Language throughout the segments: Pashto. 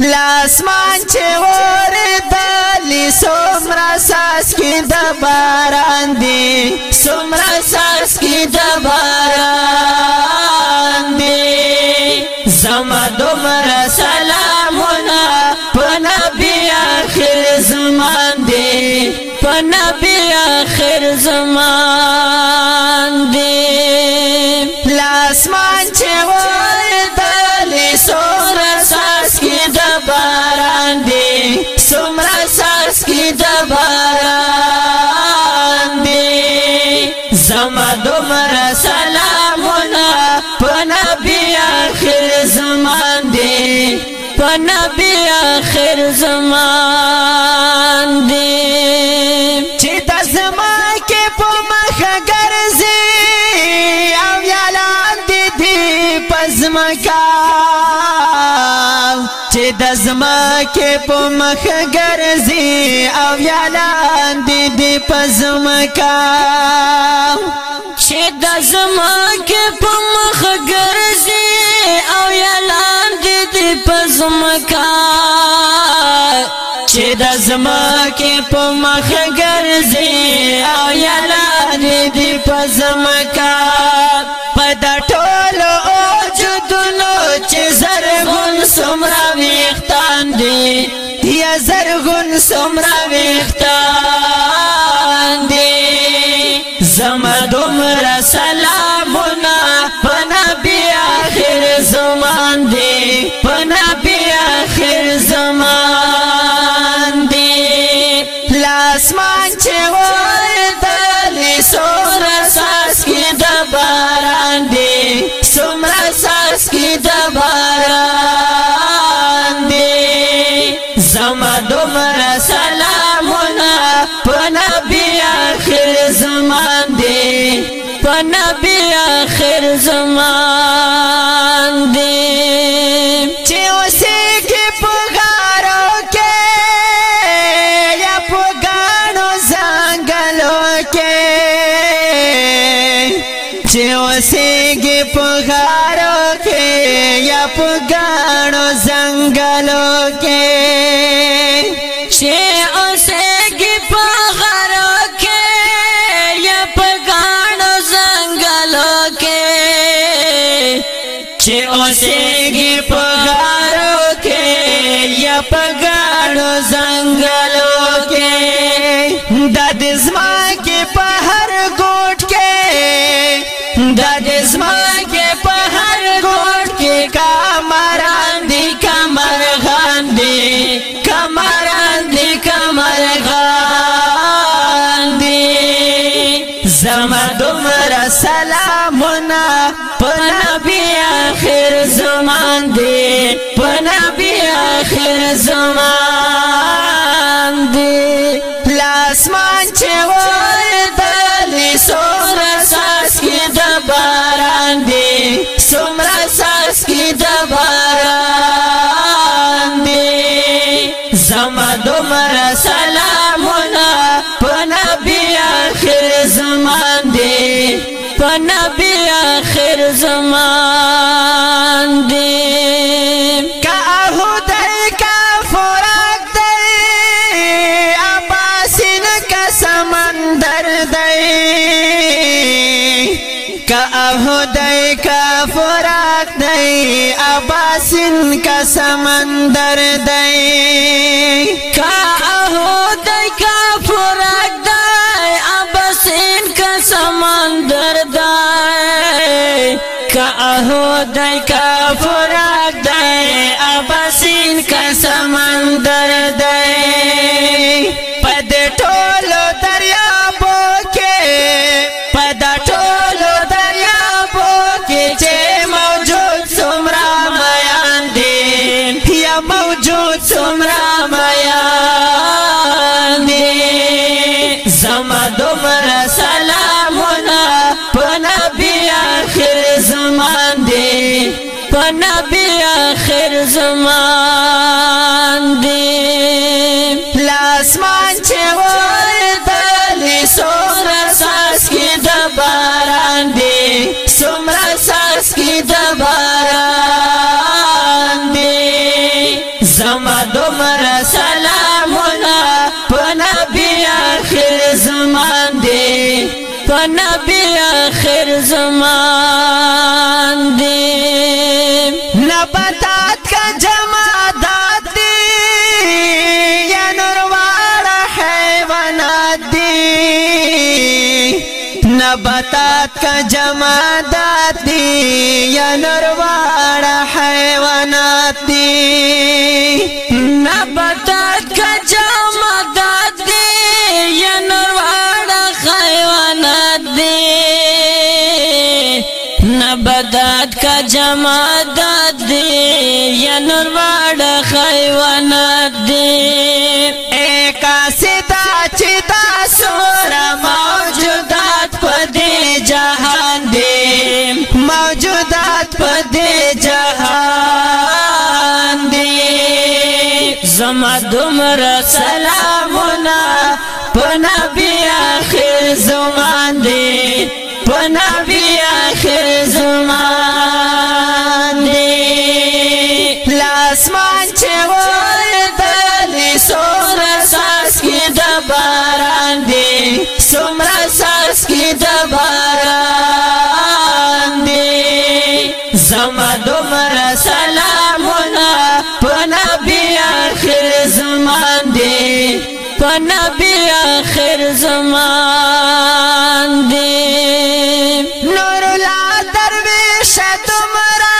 لاسمان چې ورې دلی سمرا ساس کې د باران دی سمرا ساس کې د باران دی زما دومره سلامونه په نبی اخر زمان دی په نبی اخر زمان دی لاسمان چې ورې پی آخر زمان دی چی دا زمان کی پو مخ گرزی او یالان دی دی پزمکا چی دا زمان کی پو مخ گرزی او یالان دی دی پزمکا چې د زمکه په مخ ګرځي او یلان دې دې په زمکا چې د زمکه په مخ ګرځي او یلان دې دې په زمکا په د ټول او جدونو چې زرغون سمرا ویختان دې یا زرغون سمرا ویختان اسمان دی لاسمان چې ورته سمرا ساس کې د باران دی سمرا ساس کې د باران دی زما دومره سلامونه په نبی اخر زمان دی په نبی اخر زمان کلو کې شي اوسېږي په غرو کې یا په غاڼو ځنګلو کې چې اوسېږي په غرو کې یا په غاڼو ځنګلو کې د دې زما زمان دی پنا بی آخر زمان دی لاسمان چه وردلی سمرا ساس کی دباران دی سمرا ساس کی دباران دی زمان دمرا سلامونا پنا بی آخر زمان دی پنا بی آخر زمان دی हुदय का फुराक दई अबासिन का समंदर दई का हुदय का फुराक दई अबासिन का समंदर दई का हुदय का اسمان چې ورتلې سمر ساس کې د باران دی سمر ساس کې د باران دی زما دومره سلامونه په نبی اخر زمان دی په نبی اخر زمان دی نباتات کا جمع دی نباتات کا جمادات دی یا نرواڑ حیوانات دی نباتات کا جمادات دی یا نرواڑ حیوانات دی نباتات کا جمادات دی یا نرواڑ حیوانات عمر سلامنا پنبی آخر زمان دی پنبی پنبی آخر زمان دی نور لا درویش تمرا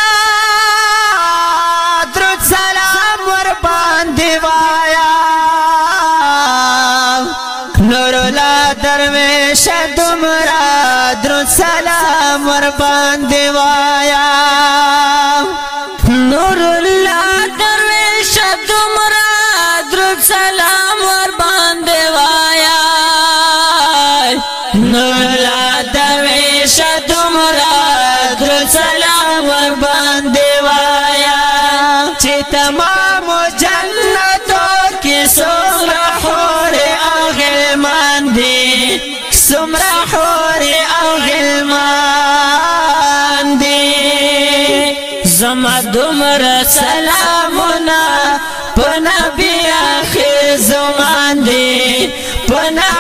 درود سلام ور باندې وایا نور لا درویش تمرا درود سلام ور باندې وایا نور سمرا حور او غلمان دی زما دمر سلامنا پنبی آخر زمان دی پنبی